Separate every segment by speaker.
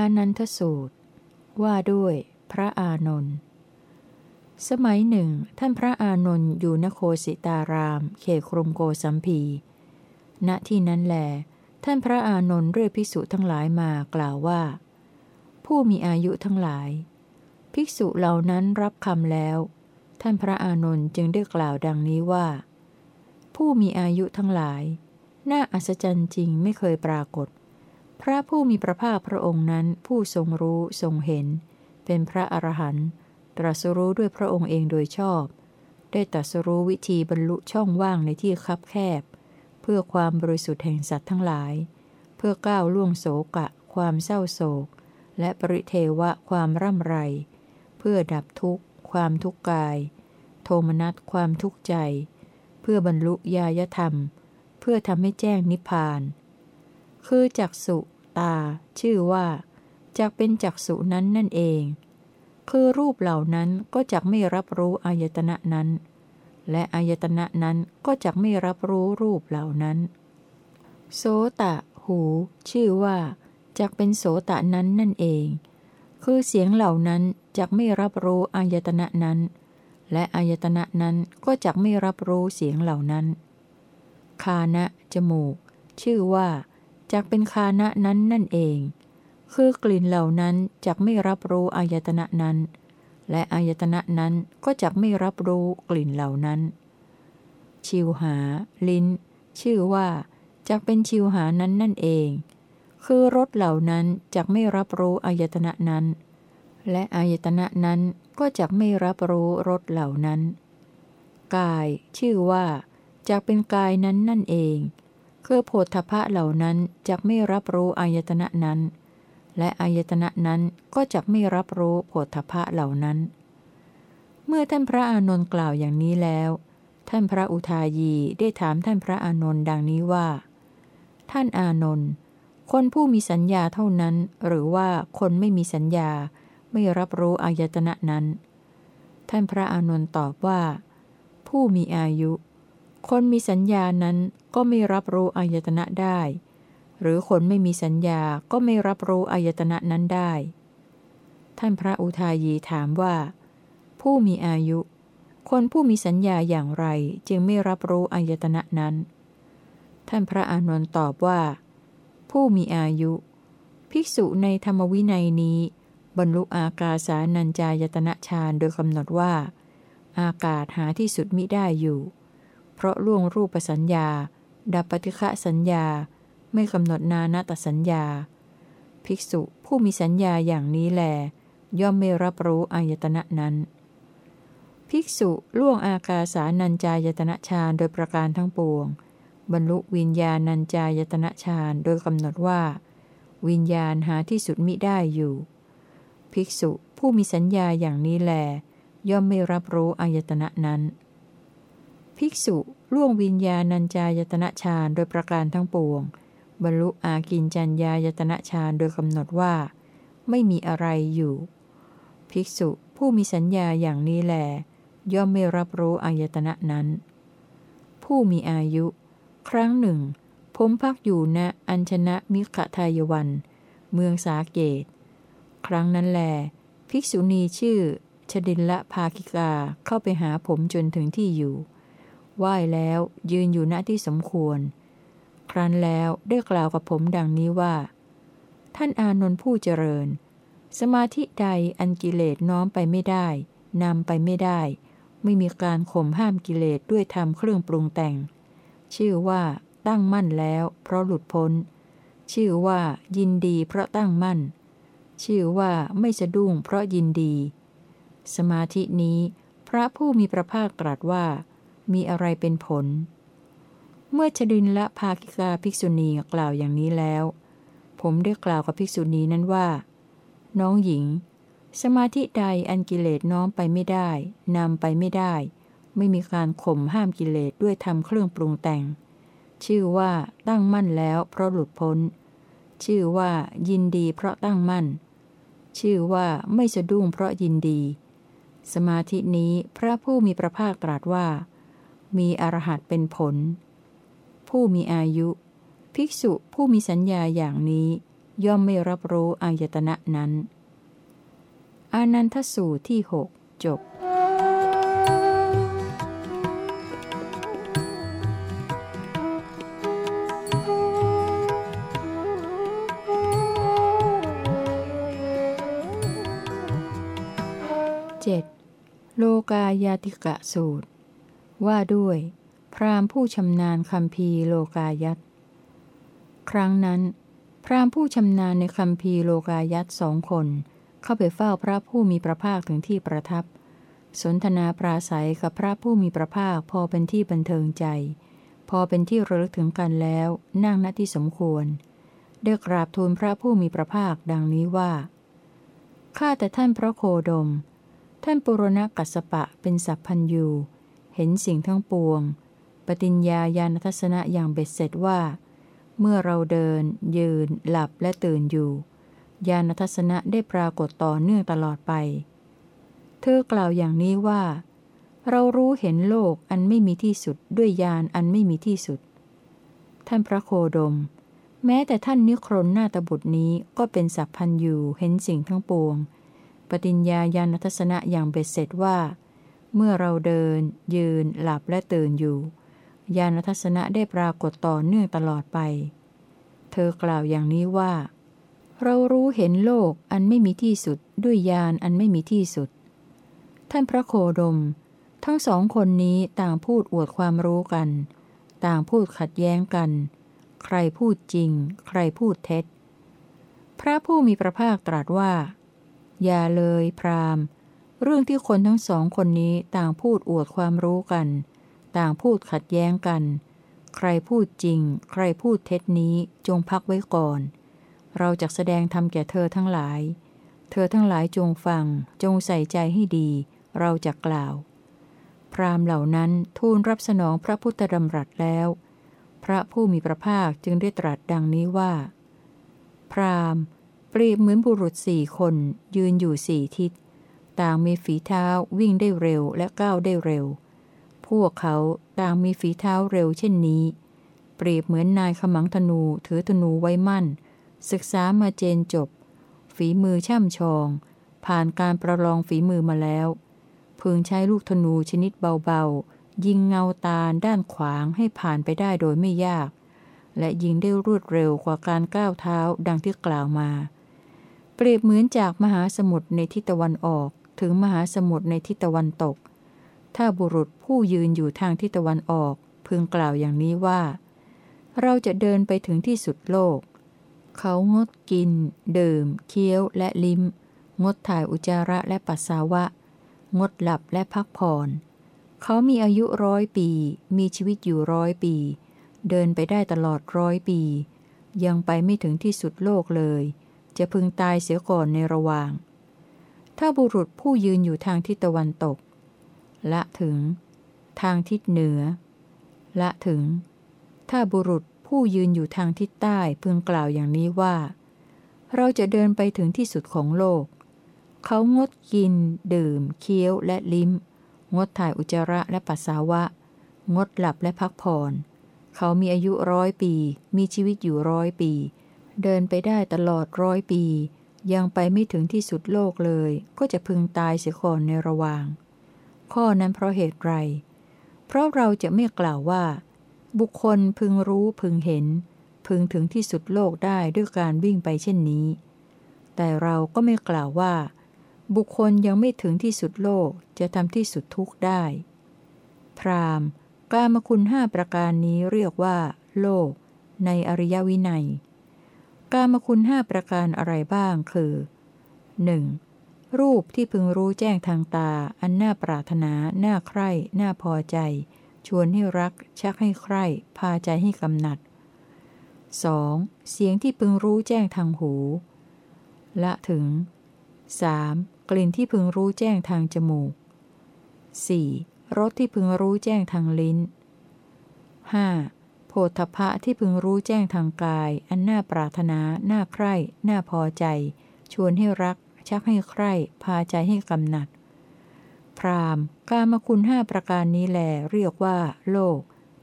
Speaker 1: อานันทสูตร ว่าด้วยพระอานนท์ สมัยหนึ่ง ท่านพระอานนท์อยู่นโคสิตาราม เขตกรุงโกสัมพี ณ ที่นั้นแหลท่านพระอานนท์เรียกภิกษุทั้งหลายมากล่าวว่า ผู้มีอายุทั้งหลาย ภิกษุเหล่านั้นรับคำแล้ว ท่านพระอานนท์จึงได้กล่าวดังนี้ว่า ผู้มีอายุทั้งหลาย น่าอัศจรรย์จริงไม่เคยปรากฏ พระผู้มีพระภาคพระองค์นั้นผู้ทรงรู้ทรงเห็น เป็นพระอรหันต์ตรัสรู้ด้วยพระองค์เองโดยชอบ ได้ตรัสรู้วิธีบรรลุช่องว่างในที่คับแคบ เพื่อความบริสุทธิ์แห่งสัตว์ทั้งหลาย เพื่อก้าวล่วงโศกะ ความเศร้าโศก และปริเทวะความร่ำไร เพื่อดับทุกข์ ความทุกข์กาย โทมนัสความทุกข์ใจ เพื่อบรรลุญาญธรรม เพื่อทำให้แจ้งนิพพาน คือจักสุ ตา ชื่อว่าจักเป็นจักสุนั้นนั่นเอง คือรูปเหล่านั้นก็จักไม่รับรู้อายตนะนั้น และอายตนะนั้นก็จักไม่รับรู้รูปเหล่านั้น โสตะ หู ชื่อว่าจักเป็นโสตะนั้นนั่นเอง คือเสียงเหล่านั้นจักไม่รับรู้อายตนะนั้น และอายตนะนั้นก็จักไม่รับรู้เสียงเหล่านั้น คานะ จมูก ชื่อว่า จักเป็นคานะนั้นนั่นเอง คือกลิ่นเหล่านั้นจักไม่รับรู้อายตนะนั้น และอายตนะนั้นก็จักไม่รับรู้กลิ่นเหล่านั้น ชิวหา ลิ้น ชื่อว่าจักเป็นชิวหานั้นนั่นเอง คือรสเหล่านั้นจักไม่รับรู้อายตนะนั้น และอายตนะนั้นก็จักไม่รับรู้รสเหล่านั้น กาย ชื่อว่าจักเป็นกายนั้นนั่นเอง คือโพธพะเหล่านั้นจักไม่รับรู้อายตนะนั้น และอายตนะนั้นก็จะไม่รับรู้โผฏฐะเหล่านั้น เมื่อท่านพระอานนท์กล่าวอย่างนี้แล้ว ท่านพระอุทายีได้ถามท่านพระอานนท์ดังนี้ว่า ท่านอานนท์คนผู้มีสัญญาเท่านั้น หรือว่าคนไม่มีสัญญา ไม่รับรู้อายตนะนั้น ท่านพระอานนท์ตอบว่า ผู้มีอายุ คนมีสัญญานั้นก็ไม่รับรู้อายตนะได้ หรือคนไม่มีสัญญาก็ไม่รับรู้อายตนะนั้นได้ ท่านพระอุทายีถามว่า ผู้มีอายุ คนผู้มีสัญญาอย่างไรจึงไม่รับรู้อายตนะนั้น ท่านพระอานนท์ตอบว่า ผู้มีอายุ ภิกษุในธรรมวินัยนี้ บรรลุอากาสานัญจายตนะฌานโดยกำหนดว่า อากาศหาที่สุดมิได้อยู่ เพราะล่วงรูปสัญญา ดับปฏิฆะสัญญา ไม่กำหนดนานาตสัญญา ภิกษุผู้มีสัญญาอย่างนี้แล ย่อมไม่รับรู้อายตนะนั้น ภิกษุล่วงอากาสานัญจายตนะฌานโดยประการทั้งปวง บรรลุวิญญาณัญจายตนะฌานโดยกำหนดว่า วิญญาณหาที่สุดมิได้อยู่ ภิกษุผู้มีสัญญาอย่างนี้แล ย่อมไม่รับรู้อายตนะนั้น ภิกษุล่วงวิญญาณัญจายตนะฌานโดยประการทั้งปวง บรรลุอากินจัญญายตนะฌานโดยกำหนดว่า ไม่มีอะไรอยู่ ภิกษุผู้มีสัญญาอย่างนี้แล ย่อมไม่รับรู้อายตนะนั้น ผู้มีอายุ ครั้งหนึ่ง ผมพักอยู่ณอัญชนะมิขทายวัน เมืองสาเกต ครั้งนั้นแล ภิกษุณีชื่อชดินละภาคิกาเข้าไปหาผมจนถึงที่อยู่ ไหว้แล้วยืนอยู่ณที่สมควร ครั้นแล้วได้กล่าวกับผมดังนี้ว่า ท่านอานนท์ผู้เจริญ สมาธิใดอันกิเลสน้อมไปไม่ได้นำไปไม่ได้ ไม่มีการข่มห้ามกิเลสด้วยธรรมเครื่องปรุงแต่ง ชื่อว่าตั้งมั่นแล้ว เพราะหลุดพ้น ชื่อว่ายินดีเพราะตั้งมั่น ชื่อว่าไม่สะดุ้งเพราะยินดี สมาธินี้ พระผู้มีพระภาคตรัสว่า มีอะไรเป็นผล เมื่อชดินและภาคิกาภิกษุณีกล่าวอย่างนี้แล้ว ผมได้กล่าวกับภิกษุณีนั้นว่า น้องหญิง สมาธิใดอันกิเลสน้อมไปไม่ได้นำไปไม่ได้ ไม่มีการข่มห้ามกิเลสด้วยทำเครื่องปรุงแต่ง ชื่อว่าตั้งมั่นแล้วเพราะหลุดพ้น ชื่อว่ายินดีเพราะตั้งมั่น ชื่อว่าไม่สะดุ้งเพราะยินดีสมาธินี้พระผู้มีพระภาคตรัสว่า มีอรหัตเป็นผล ผู้มีอายุ ภิกษุผู้มีสัญญาอย่างนี้ ย่อมไม่รับรู้อายตนะนั้น อานันทสูตรที่หกจบเจ็ดโลกายาติกะสูตร ว่าด้วย พราหมณ์ผู้ชำนาญคำพีโลกายัตครั้งนั้น พราหมณ์ผู้ชำนาญในคำพีโลกายัตสองคน เข้าไปเฝ้าพระผู้มีพระภาคถึงที่ประทับ สนทนาปราศัยกับพระผู้มีพระภาคพอเป็นที่บันเทิงใจ พอเป็นที่ระลึกถึงกันแล้วนั่งณที่สมควรได้กราบทูลพระผู้มีพระภาคดังนี้ว่า ข้าแต่ท่านพระโคดม ท่านปุรณกัสปะเป็นสัพพันยู เห็นสิ่งทั้งปวง ปฏิญญาญาณทัศนะอย่างเบ็ดเสร็จว่า เมื่อเราเดิน ยืน หลับและตื่นอยู่ ญาณทัศนะได้ปรากฏต่อเนื่องตลอดไป เธอกล่าวอย่างนี้ว่า เรารู้เห็นโลกอันไม่มีที่สุดด้วยญาณอันไม่มีที่สุด ท่านพระโคดม แม้แต่ท่านนิครนหน้าตบุตรนี้ก็เป็นสัพพันยูเห็นสิ่งทั้งปวง ปฏิญญาญาณทัศนะอย่างเบ็ดเสร็จว่า เมื่อเราเดิน ยืน หลับและตื่นอยู่ ญาณทัศนะได้ปรากฏต่อเนื่องตลอดไป เธอกล่าวอย่างนี้ว่า เรารู้เห็นโลกอันไม่มีที่สุดด้วยญาณอันไม่มีที่สุด ท่านพระโคดม ทั้งสองคนนี้ต่างพูดอวดความรู้กัน ต่างพูดขัดแย้งกัน ใครพูดจริง ใครพูดเท็จ พระผู้มีพระภาคตรัสว่า อย่าเลยพราม เรื่องที่คนทั้งสองคนนี้ต่างพูดอวดความรู้กัน ต่างพูดขัดแย้งกัน ใครพูดจริง ใครพูดเท็จนี้จงพักไว้ก่อน เราจะแสดงธรรมแก่เธอทั้งหลาย เธอทั้งหลายจงฟัง จงใส่ใจให้ดี เราจะกล่าว พรามเหล่านั้นทูลรับสนองพระพุทธดำรัสแล้ว พระผู้มีพระภาคจึงได้ตรัสดังนี้ว่า พรามเปรียบเหมือนบุรุษสี่คนยืนอยู่สี่ทิศ ต่างมีฝีเท้าวิ่งได้เร็วและก้าวได้เร็ว พวกเขาต่างมีฝีเท้าเร็วเช่นนี้ เปรียบเหมือนนายขมังธนูถือธนูไว้มั่น ศึกษามาเจนจบ ฝีมือช่ำชอง ผ่านการประลองฝีมือมาแล้ว พึงใช้ลูกธนูชนิดเบาๆ ยิงเงาตาด้านขวางให้ผ่านไปได้โดยไม่ยาก และยิงได้รวดเร็วกว่าการก้าวเท้าดังที่กล่าวมา เปรียบเหมือนจากมหาสมุทรในทิศตะวันออก ถึงมหาสมุทรในทิศตะวันตก ถ้าบุรุษผู้ยืนอยู่ทางทิศตะวันออกพึงกล่าวอย่างนี้ว่า เราจะเดินไปถึงที่สุดโลก เขางดกิน ดื่ม เคี้ยวและลิ้ม งดถ่ายอุจจาระและปัสสาวะ งดหลับและพักผ่อน เขามีอายุร้อยปี มีชีวิตอยู่ร้อยปี เดินไปได้ตลอดร้อยปี ยังไปไม่ถึงที่สุดโลกเลย จะพึงตายเสียก่อนในระหว่าง ถ้าบุรุษผู้ยืนอยู่ทางทิศตะวันตก ละถึง ทางทิศเหนือ ละถึง ถ้าบุรุษผู้ยืนอยู่ทางทิศใต้พึงกล่าวอย่างนี้ว่า เราจะเดินไปถึงที่สุดของโลก เขางดกิน ดื่ม เคี้ยวและลิ้ม งดถ่ายอุจจาระและปัสสาวะ งดหลับและพักผ่อน เขามีอายุร้อยปี มีชีวิตอยู่ร้อยปี เดินไปได้ตลอดร้อยปี ยังไปไม่ถึงที่สุดโลกเลย ก็จะพึงตายเสียก่อนในระหว่าง ข้อนั้นเพราะเหตุไร เพราะเราจะไม่กล่าวว่า บุคคลพึงรู้พึงเห็น พึงถึงที่สุดโลกได้ด้วยการวิ่งไปเช่นนี้ แต่เราก็ไม่กล่าวว่า บุคคลยังไม่ถึงที่สุดโลกจะทำที่สุดทุกข์ได้ พรามกามคุณห้าประการนี้เรียกว่า โลก ในอริยวินัย กามคุณห้าประการอะไรบ้างคือ 1. รูปที่พึงรู้แจ้งทางตา อันน่าปรารถนา น่าใคร่ น่าพอใจ ชวนให้รัก ชักให้ใคร่ พาใจให้กำหนัด 2. เสียงที่พึงรู้แจ้งทางหู ละถึง 3. กลิ่นที่พึงรู้แจ้งทางจมูก 4. รสที่พึงรู้แจ้งทางลิ้น 5. โพธพะที่พึงรู้แจ้งทางกาย อันน่าปรารถนา น่าใคร่ น่าพอใจ ชวนให้รัก ชักให้ใคร่ พาใจให้กำหนัด พรามกามคุณห้าประการนี้แหลเรียกว่า โลก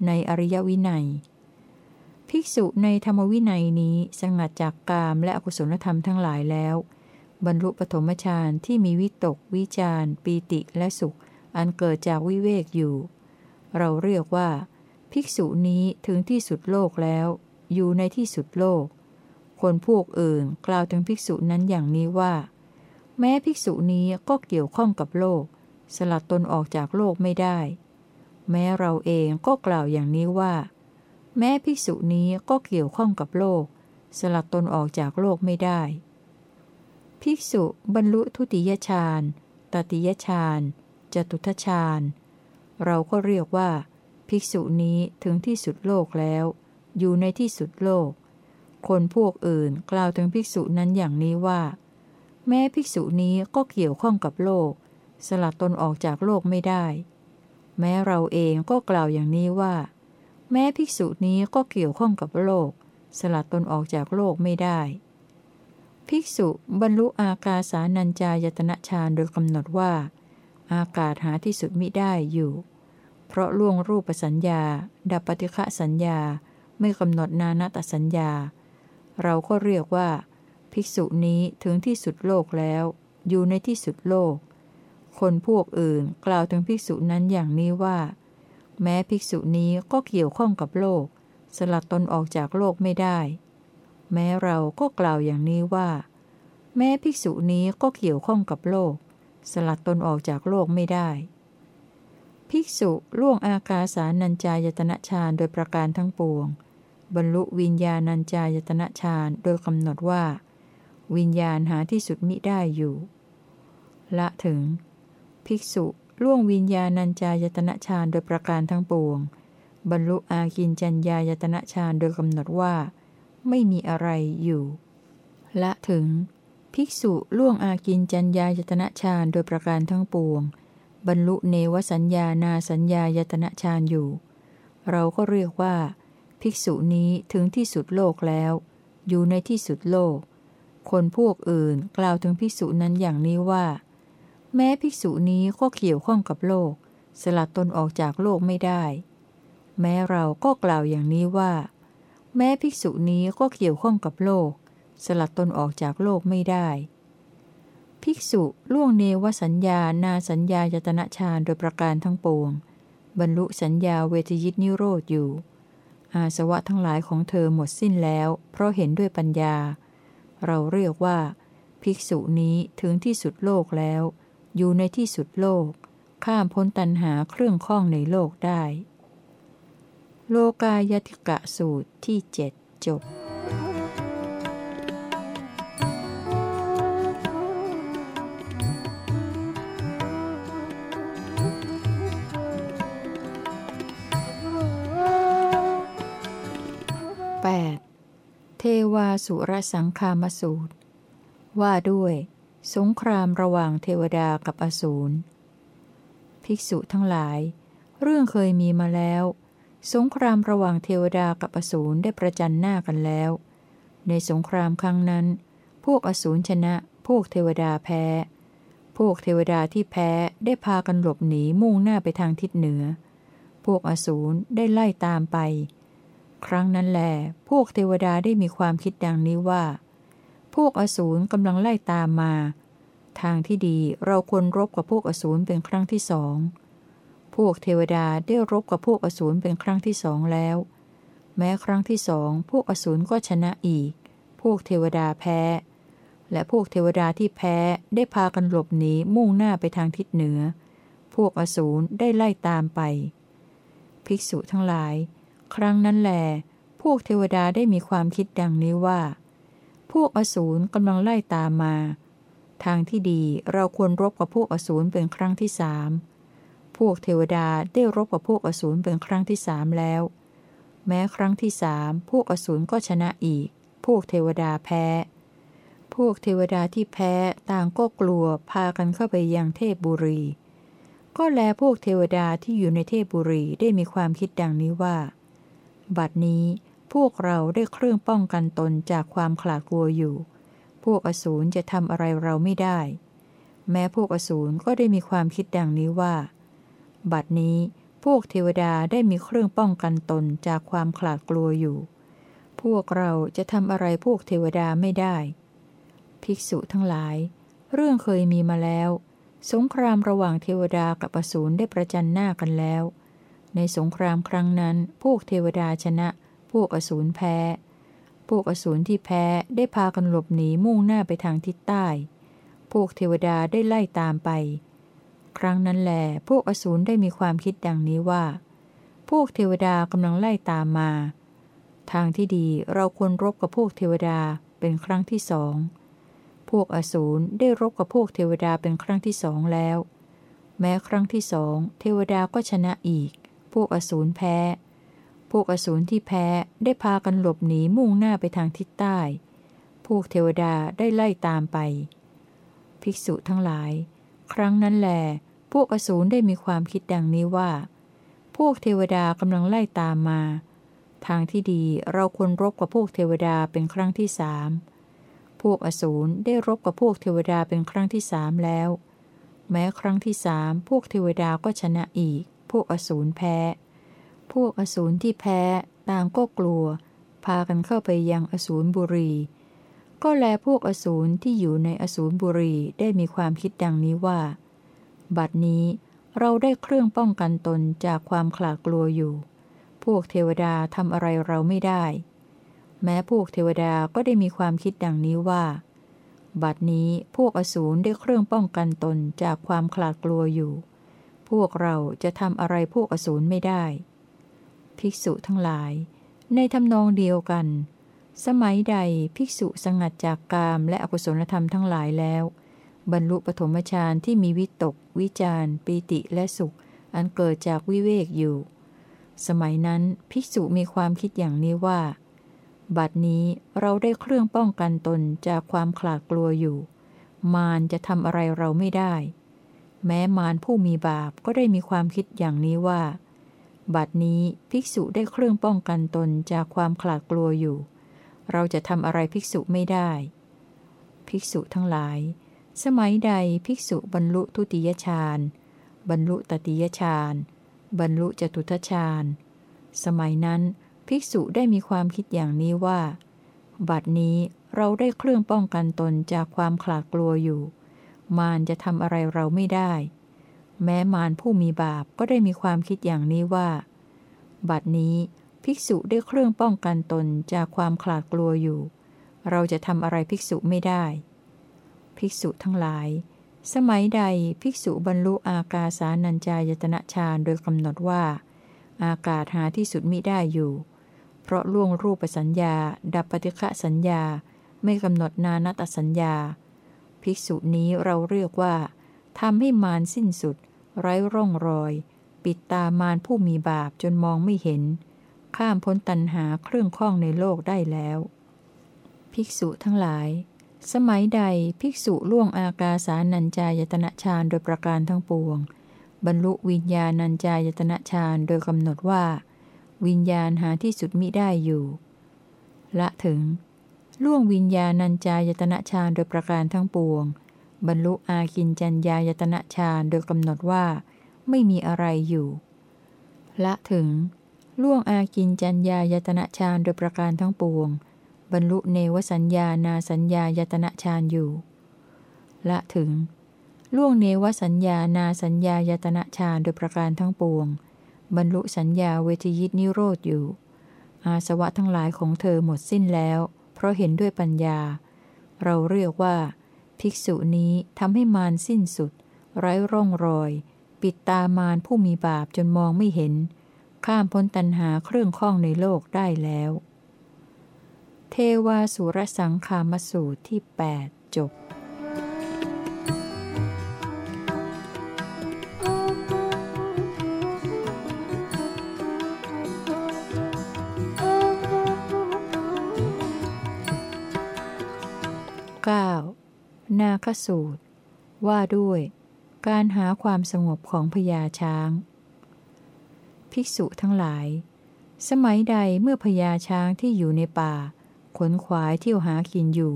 Speaker 1: ในอริยวินัย ภิกษุในธรรมวินัยนี้สงัดจากกามและอกุศลธรรมทั้งหลายแล้ว บรรลุปฐมฌานที่มีวิตก วิจารปีติและสุข อันเกิดจากวิเวกอยู่ เราเรียกว่า ภิกษุนี้ถึงที่สุดโลกแล้ว อยู่ในที่สุดโลก คนพวกอื่นกล่าวถึงภิกษุนั้นอย่างนี้ว่า แม้ภิกษุนี้ก็เกี่ยวข้องกับโลก สลัดตนออกจากโลกไม่ได้ แม้เราเองก็กล่าวอย่างนี้ว่า แม้ภิกษุนี้ก็เกี่ยวข้องกับโลก สลัดตนออกจากโลกไม่ได้ ภิกษุบรรลุทุติยฌานตติยฌานจตุทฌานเราก็เรียกว่า ภิกษุนี้ถึงที่สุดโลกแล้ว อยู่ในที่สุดโลก คนพวกอื่นกล่าวถึงภิกษุนั้นอย่างนี้ว่า แม้ภิกษุนี้ก็เกี่ยวข้องกับโลก สลัดตนออกจากโลกไม่ได้ แม้เราเองก็กล่าวอย่างนี้ว่า แม้ภิกษุนี้ก็เกี่ยวข้องกับโลก สลัดตนออกจากโลกไม่ได้ ภิกษุบรรลุอากาสานัญจายตนะฌานโดยกำหนดว่า อากาศหาที่สุดมิได้อยู่ เพราะล่วงรูปสัญญา ดับปฏิฆะสัญญา ไม่กำหนดนานาตสัญญา เราก็เรียกว่า ภิกษุนี้ถึงที่สุดโลกแล้ว อยู่ในที่สุดโลก คนพวกอื่นกล่าวถึงภิกษุนั้นอย่างนี้ว่า แม้ภิกษุนี้ก็เกี่ยวข้องกับโลก สลัดตนออกจากโลกไม่ได้ แม้เราก็กล่าวอย่างนี้ว่า แม้ภิกษุนี้ก็เกี่ยวข้องกับโลก สลัดตนออกจากโลกไม่ได้ ภิกษุล่วงอากาสานัญจายตนะฌานโดยประการทั้งปวง บรรลุวิญญาณัญจายตนะฌานโดยกำหนดว่า วิญญาณหาที่สุดมิได้อยู่ ละถึง ภิกษุล่วงวิญญาณัญจายตนะฌานโดยประการทั้งปวง บรรลุอากินจัญญายตนะฌานโดยกำหนดว่า ไม่มีอะไรอยู่ ละถึง ภิกษุล่วงอากินจัญญายตนะฌานโดยประการทั้งปวง บรรลุเนวสัญญานาสัญญายตนะฌานอยู่ เราก็เรียกว่า ภิกษุนี้ถึงที่สุดโลกแล้ว อยู่ในที่สุดโลก คนพวกอื่นกล่าวถึงภิกษุนั้นอย่างนี้ว่า แม้ภิกษุนี้ก็เกี่ยวข้องกับโลก สลัดตนออกจากโลกไม่ได้ แม้เราก็กล่าวอย่างนี้ว่า แม้ภิกษุนี้ก็เกี่ยวข้องกับโลก สลัดตนออกจากโลกไม่ได้ ภิกษุล่วงเนวสัญญานาสัญญายตนะฌานโดยประการทั้งปวง บรรลุสัญญาเวทยิตนิโรธอยู่ อาสวะทั้งหลายของเธอหมดสิ้นแล้ว เพราะเห็นด้วยปัญญา เราเรียกว่า ภิกษุนี้ถึงที่สุดโลกแล้ว อยู่ในที่สุดโลก ข้ามพ้นตันหาเครื่องข้องในโลกได้ โลกายติกะสูตรที่เจ็ดจบ เทวาสุรสังคามสูตร ว่าด้วย สงครามระหว่างเทวดากับอสูร ภิกษุทั้งหลาย เรื่องเคยมีมาแล้ว สงครามระหว่างเทวดากับอสูรได้ประจันหน้ากันแล้ว ในสงครามครั้งนั้น พวกอสูรชนะ พวกเทวดาแพ้ พวกเทวดาที่แพ้ได้พากันหลบหนีมุ่งหน้าไปทางทิศเหนือ พวกอสูรได้ไล่ตามไป ครั้งนั้นแหลพวกเทวดาได้มีความคิดดังนี้ว่า พวกอสูรกำลังไล่ตามมา ทางที่ดีเราควรรบกับพวกอสูรเป็นครั้งที่สอง พวกเทวดาได้รบกับพวกอสูรเป็นครั้งที่สองแล้ว แม้ครั้งที่สองพวกอสูรก็ชนะอีก พวกเทวดาแพ้ และพวกเทวดาที่แพ้ได้พากันหลบหนีมุ่งหน้าไปทางทิศเหนือ พวกอสูรได้ไล่ตามไป ภิกษุทั้งหลาย ครั้งนั้นแหลพวกเทวดาได้มีความคิดดังนี้ว่า พวกอสูรกำลังไล่ตามมา ทางที่ดีเราควรรบกับพวกอสูรเป็นครั้งที่สามพวกเทวดาได้รบกับพวกอสูรเป็นครั้งที่สามแล้ว แม้ครั้งที่สามพวกอสูรก็ชนะอีก พวกเทวดาแพ้ พวกเทวดาที่แพ้ต่างก็กลัวพากันเข้าไปยังเทพบุรี ก็แลพวกเทวดาที่อยู่ในเทพบุรีได้มีความคิดดังนี้ว่า บัดนี้พวกเราได้เครื่องป้องกันตนจากความขลาดกลัวอยู่ พวกอสูรจะทำอะไรเราไม่ได้ แม้พวกอสูรก็ได้มีความคิดดังนี้ว่า บัดนี้พวกเทวดาได้มีเครื่องป้องกันตนจากความขลาดกลัวอยู่ พวกเราจะทำอะไรพวกเทวดาไม่ได้ ภิกษุทั้งหลาย เรื่องเคยมีมาแล้ว สงครามระหว่างเทวดากับอสูรได้ประจันหน้ากันแล้ว ในสงครามครั้งนั้น พวกเทวดาชนะ พวกอสูรแพ้ พวกอสูรที่แพ้ได้พากันหลบหนีมุ่งหน้าไปทางทิศใต้ พวกเทวดาได้ไล่ตามไป ครั้งนั้นแหลพวกอสูรได้มีความคิดดังนี้ว่า พวกเทวดากำลังไล่ตามมา ทางที่ดีเราควรรบกับพวกเทวดาเป็นครั้งที่สอง พวกอสูรได้รบกับพวกเทวดาเป็นครั้งที่สองแล้ว แม้ครั้งที่สองเทวดาก็ชนะอีก วกอสูรแพ้ พวกอสูรที่แพ้ได้พากันหลบหนีมุ่งหน้าไปทางทิศใต้ พวกเทวดาได้ไล่ตามไป ภิกษุทั้งหลาย ครั้งนั้นแหลพวกอสูรได้มีความคิดดังนี้ว่า พวกเทวดากำลังไล่ตามมา ทางที่ดีเราควรรบกับพวกเทวดาเป็นครั้งที่สามพวกอสูรได้รบกับพวกเทวดาเป็นครั้งที่สามแล้ว แม้ครั้งที่สามพวกเทวดาก็ชนะอีก พวกอสูรแพ้ พวกอสูรที่แพ้ต่างก็กลัว พากันเข้าไปยังอสูรบุรี ก็แลพวกอสูรที่อยู่ในอสูรบุรีได้มีความคิดดังนี้ว่า บัดนี้เราได้เครื่องป้องกันตนจากความขลาดกลัวอยู่ พวกเทวดาทำอะไรเราไม่ได้ แม้พวกเทวดาก็ได้มีความคิดดังนี้ว่า บัดนี้พวกอสูรได้เครื่องป้องกันตนจากความขลาดกลัวอยู่ พวกเราจะทำอะไรพวกอสูรไม่ได้ ภิกษุทั้งหลาย ในทำนองเดียวกัน สมัยใดภิกษุสงัดจากกามและอกุศลธรรมทั้งหลายแล้ว บรรลุปฐมฌานที่มีวิตก วิจารปีติและสุข อันเกิดจากวิเวกอยู่ สมัยนั้นภิกษุมีความคิดอย่างนี้ว่า บัดนี้เราได้เครื่องป้องกันตนจากความขลาดกลัวอยู่ มารจะทำอะไรเราไม่ได้ แม้มารผู้มีบาปก็ได้มีความคิดอย่างนี้ว่า บัดนี้ภิกษุได้เครื่องป้องกันตนจากความขลาดกลัวอยู่ เราจะทำอะไรภิกษุไม่ได้ ภิกษุทั้งหลาย สมัยใดภิกษุบรรลุทุติยฌานบรรลุตติยฌานบรรลุจตุทชาญสมัยนั้นภิกษุได้มีความคิดอย่างนี้ว่า บัดนี้เราได้เครื่องป้องกันตนจากความขลาดกลัวอยู่ มารจะทำอะไรเราไม่ได้ แม้มารผู้มีบาปก็ได้มีความคิดอย่างนี้ว่า บัดนี้ภิกษุได้เครื่องป้องกันตนจากความขลาดกลัวอยู่ เราจะทำอะไรภิกษุไม่ได้ ภิกษุทั้งหลาย สมัยใดภิกษุบรรลุอากาสานัญจายตนะฌานโดยกำหนดว่า อากาศหาที่สุดมิได้อยู่ เพราะล่วงรูปสัญญา ดับปฏิฆะสัญญา ไม่กำหนดนานตสัญญา ภิกษุนี้เราเรียกว่าทำให้มารสิ้นสุด ไร้ร่องรอย ปิดตามารผู้มีบาปจนมองไม่เห็น ข้ามพ้นตันหาเครื่องข้องในโลกได้แล้ว ภิกษุทั้งหลาย สมัยใดภิกษุล่วงอากาสานัญจายตนะฌานโดยประการทั้งปวง บรรลุวิญญาณัญจายตนะฌานโดยกำหนดว่า วิญญาณหาที่สุดมิได้อยู่ ละถึง ล่วงวิญญาณัญจายตนะฌานโดยประการทั้งปวง บรรลุอากินจัญญายตนะฌานโดยกำหนดว่า ไม่มีอะไรอยู่ ละถึง ล่วงอากินจัญญายตนะฌานโดยประการทั้งปวง บรรลุเนวสัญญานาสัญญายตนะฌานอยู่ ละถึง ล่วงเนวสัญญานาสัญญายตนะฌานโดยประการทั้งปวง บรรลุสัญญาเวทยิตนิโรธอยู่ อาสวะทั้งหลายของเธอหมดสิ้นแล้ว เพราะเห็นด้วยปัญญา เราเรียกว่า ภิกษุนี้ทำให้มารสิ้นสุด ไร้ร่องรอย ปิดตามารผู้มีบาปจนมองไม่เห็น ข้ามพ้นตัณหาเครื่องข้องในโลกได้แล้ว เทวาสุรสังคามสูตรที่ 8 จบ คสูตร ว่าด้วย การหาความสงบของพญาช้าง ภิกษุทั้งหลาย สมัยใดเมื่อพญาช้างที่อยู่ในป่า ขนขวายเที่ยวหากินอยู่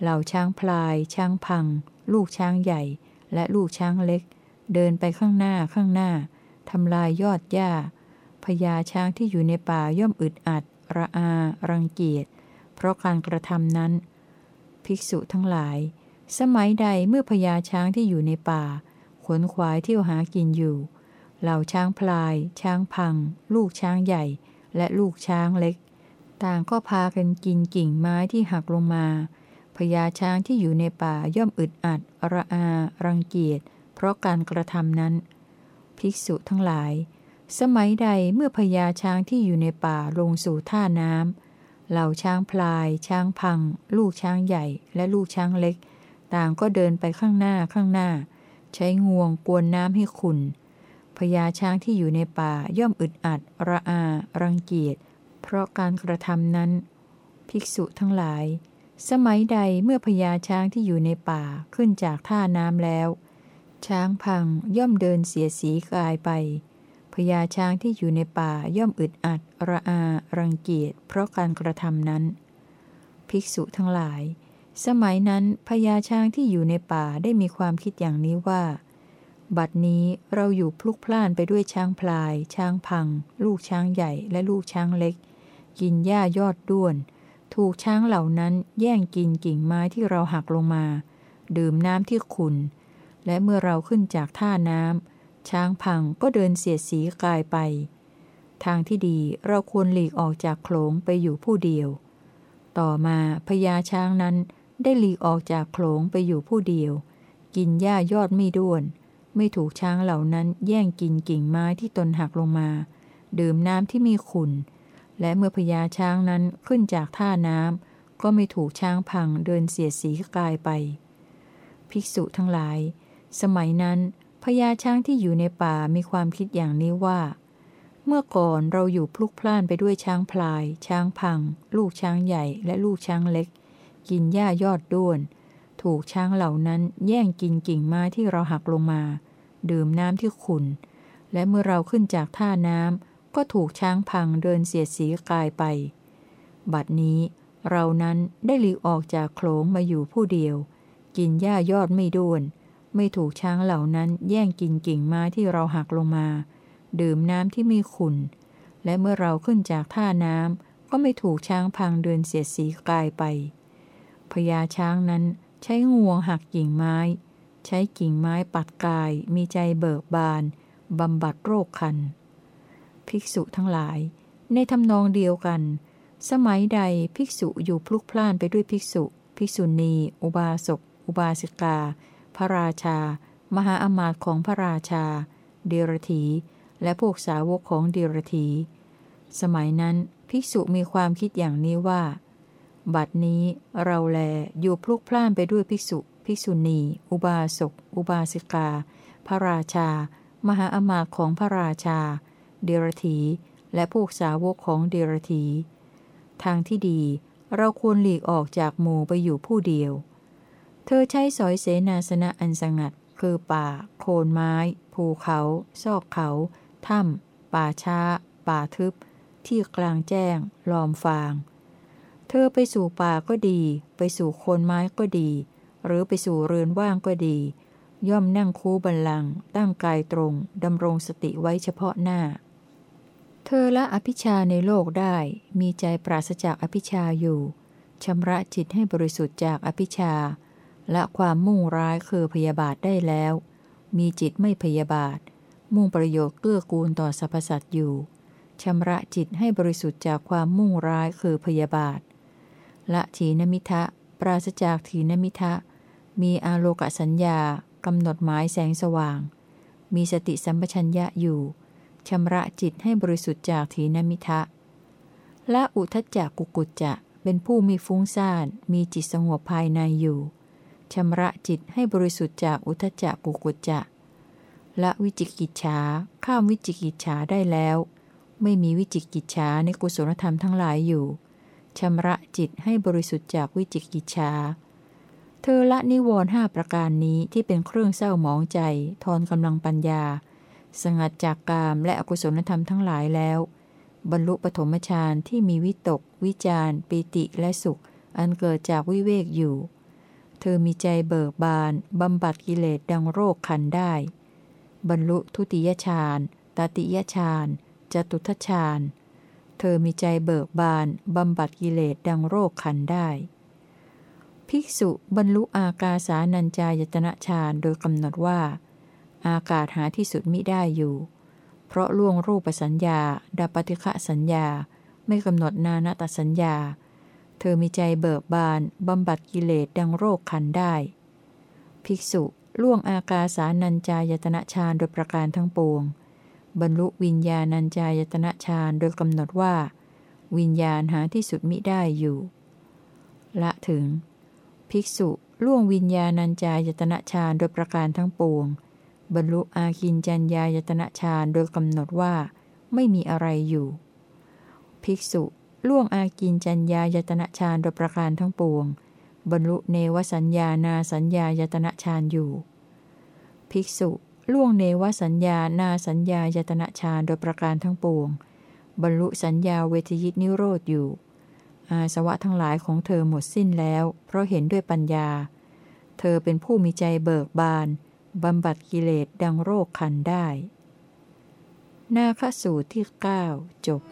Speaker 1: เหล่าช้างพลาย ช้างพัง ลูกช้างใหญ่ และลูกช้างเล็ก เดินไปข้างหน้าข้างหน้าทำลายยอดหญ้าพญาช้างที่อยู่ในป่าย่อมอึดอัด ระอา รังเกียจ เพราะการกระทำนั้น ภิกษุทั้งหลาย สมัยใดเมื่อพญาช้างที่อยู่ในป่า ขนขวายเที่ยวหากินอยู่ เหล่าช้างพลาย ช้างพัง ลูกช้างใหญ่ และลูกช้างเล็ก ต่างก็พากันกินกิ่งไม้ที่หักลงมาพญาช้างที่อยู่ในป่าย่อมอึดอัด ระอา รังเกียจ เพราะการกระทำนั้น ภิกษุทั้งหลาย สมัยใดเมื่อพญาช้างที่อยู่ในป่าลงสู่ท่าน้ำเหล่าช้างพลาย ช้างพัง ลูกช้างใหญ่ และลูกช้างเล็ก ต่างก็เดินไปข้างหน้าข้างหน้า ใช้งวงกวนน้ำให้ขุนพญาช้างที่อยู่ในป่าย่อมอึดอัด ระอา รังเกียจ เพราะการกระทำนั้น ภิกษุทั้งหลาย สมัยใดเมื่อพญาช้างที่อยู่ในป่าขึ้นจากท่าน้ำแล้ว ช้างพังย่อมเดินเสียสีกายไปพญาช้างที่อยู่ในป่าย่อมอึดอัด ระอา รังเกียจ เพราะการกระทำนั้น ภิกษุทั้งหลาย สมัยนั้นพญาช้างที่อยู่ในป่าได้มีความคิดอย่างนี้ว่า บัดนี้เราอยู่พลุกพล่านไปด้วยช้างพลาย ช้างพัง ลูกช้างใหญ่และลูกช้างเล็ก กินหญ้ายอดด้วน ถูกช้างเหล่านั้นแย่งกินกิ่งไม้ที่เราหักลงมา ดื่มน้ำที่ขุนและเมื่อเราขึ้นจากท่าน้ำช้างพังก็เดินเสียดสีกายไป ทางที่ดีเราควรหลีกออกจากโขลงไปอยู่ผู้เดียว ต่อมาพญาช้างนั้น ได้หลีกออกจากโขลงไปอยู่ผู้เดียว กินหญ้ายอดไม่ด้วน ไม่ถูกช้างเหล่านั้นแย่งกินกิ่งไม้ที่ตนหักลงมา ดื่มน้ำที่มีขุนและเมื่อพญาช้างนั้นขึ้นจากท่าน้ำก็ไม่ถูกช้างพังเดินเสียดสีกายไป ภิกษุทั้งหลาย สมัยนั้นพญาช้างที่อยู่ในป่ามีความคิดอย่างนี้ว่า เมื่อก่อนเราอยู่พลุกพล่านไปด้วยช้างพลาย ช้างพัง ลูกช้างใหญ่และลูกช้างเล็ก กินหญ้ายอดด้วน ถูกช้างเหล่านั้นแย่งกินกิ่งไม้ที่เราหักลงมา ดื่มน้ำที่ขุนและเมื่อเราขึ้นจากท่าน้ำก็ถูกช้างพังเดินเสียดสีกายไป บัดนี้เรานั้นได้หลีกออกจากโขลงมาอยู่ผู้เดียว กินหญ้ายอดไม่ด้วน ไม่ถูกช้างเหล่านั้นแย่งกินกิ่งไม้ที่เราหักลงมา ดื่มน้ำที่มีขุนและเมื่อเราขึ้นจากท่าน้ำก็ไม่ถูกช้างพังเดินเสียดสีกายไป พญาช้างนั้นใช้งวงหักกิ่งไม้ ใช้กิ่งไม้ปัดกายมีใจเบิกบานบำบัดโรคคัน ภิกษุทั้งหลาย ในทำนองเดียวกัน สมัยใดภิกษุอยู่พลุกพล่านไปด้วยภิกษุ ภิกษุณี อุบาสก อุบาสิกา พระราชา มหาอมาตย์ของพระราชา เดรถีและพวกสาวกของเดรถีสมัยนั้นภิกษุมีความคิดอย่างนี้ว่า บัดนี้เราแลอยู่พลุกพล่านไปด้วยภิกษุ ภิกษุณี อุบาสก อุบาสิกา พระราชา มหาอมาตย์ของพระราชา เดรถีและพวกสาวกของเดรถีทางที่ดีเราควรหลีกออกจากหมู่ไปอยู่ผู้เดียว เธอใช้สอยเสนาสนะอันสงัด คือป่า โคนไม้ ภูเขา ซอกเขา ถ้ำ ป่าช้า ป่าทึบ ที่กลางแจ้ง ลอมฟาง เธอไปสู่ป่าก็ดี ไปสู่โคนไม้ก็ดี หรือไปสู่เรือนว่างก็ดี ย่อมนั่งคูบันลัง ตั้งกายตรง ดำรงสติไว้เฉพาะหน้า เธอละอภิชาในโลกได้ มีใจปราศจากอภิชาอยู่ชำระจิตให้บริสุทธิ์จากอภิชา และความมุ่งร้ายคือพยาบาทได้แล้ว มีจิตไม่พยาบาท มุ่งประโยชน์เกื้อกูลต่อสรรพสัตว์อยู่ชำระจิตให้บริสุทธิ์จากความมุ่งร้ายคือพยาบาท ละถีนมิทะ ปราศจากถีนมิทะ มีอาโลกสัญญากำหนดหมายแสงสว่าง มีสติสัมปชัญญะอยู่ชำระจิตให้บริสุทธิ์จากถีนมิทะละอุทจจักกุกุจจะเป็นผู้มีฟุ้งซ่านมีจิตสงบภายในอยู่ชำระจิตให้บริสุทธิ์จากอุทจจักกุกุจจะละวิจิกิจฉาข้ามวิจิกิจฉาได้แล้ว ไม่มีวิจิกิจฉาในกุศลธรรมทั้งหลายอยู่ ชำระจิตให้บริสุทธิ์จากวิจิกิจฉาเธอละนิวรณ์ห้าประการนี้ที่เป็นเครื่องเศร้าหมองใจ ทอนกำลังปัญญา สงัดจากกามและอกุศลธรรมทั้งหลายแล้ว บรรลุปฐมฌานที่มีวิตก วิจารปิติและสุข อันเกิดจากวิเวกอยู่ เธอมีใจเบิกบานบำบัดกิเลสดังโรคคันได้ บรรลุทุติยฌานตติยฌานจตุทฌาน เธอมีใจเบิกบาน บำบัดกิเลสดังโรคคันได้ ภิกษุบรรลุอากาสานัญจายตนะฌานโดยกำหนดว่า อากาศหาที่สุดมิได้อยู่ เพราะล่วงรูปสัญญาดับปฏิฆะสัญญา ไม่กำหนดนานาตสัญญา เธอมีใจเบิกบาน บำบัดกิเลสดังโรคคันได้ ภิกษุล่วงอากาสานัญจายตนะฌานโดยประการทั้งปวง บรรลุวิญญาณัญจายตนะฌานโดยกำหนดว่า วิญญาณหาที่สุดมิได้อยู่ ละถึง ภิกษุล่วงวิญญาณัญจายตนะฌานโดยประการทั้งปวง บรรลุอาคินจัญญายตนะฌานโดยกำหนดว่า ไม่มีอะไรอยู่ ภิกษุล่วงอากินจัญญายตนะฌานโดยประการทั้งปวง บรรลุเนวสัญญานาสัญญายตนะฌานอยู่ ภิกษุ ล่วงเนวสัญญานาสัญญายตนะฌานโดยประการทั้งปวง บรรลุสัญญาเวทยิตนิโรธอยู่ อาสวะทั้งหลายของเธอหมดสิ้นแล้ว เพราะเห็นด้วยปัญญา เธอเป็นผู้มีใจเบิกบานบำบัดกิเลสดังโรคคันได้ นาคสูตรที่ 9 จบ